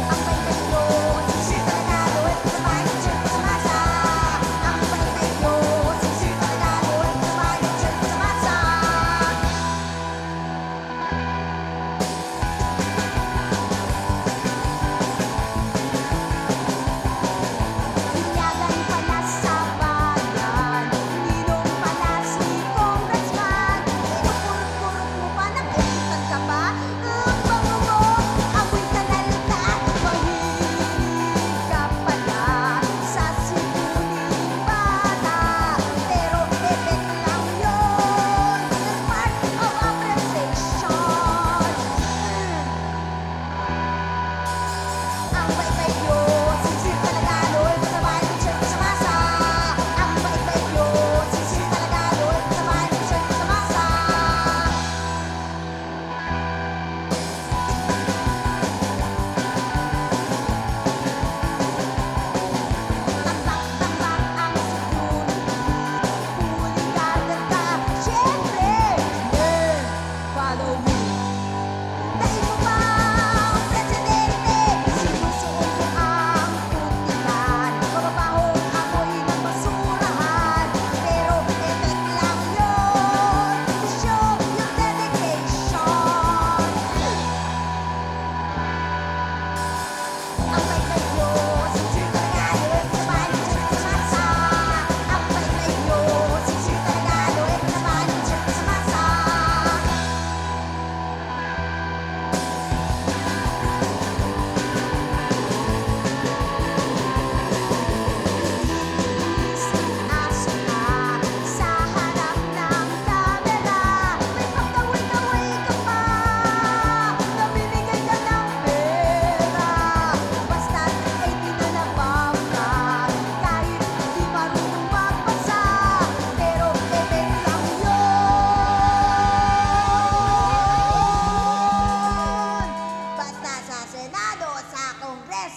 감사합니다.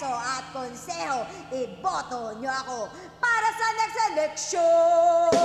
Kongreso at Konseho, iboto nyo ako para sa next election!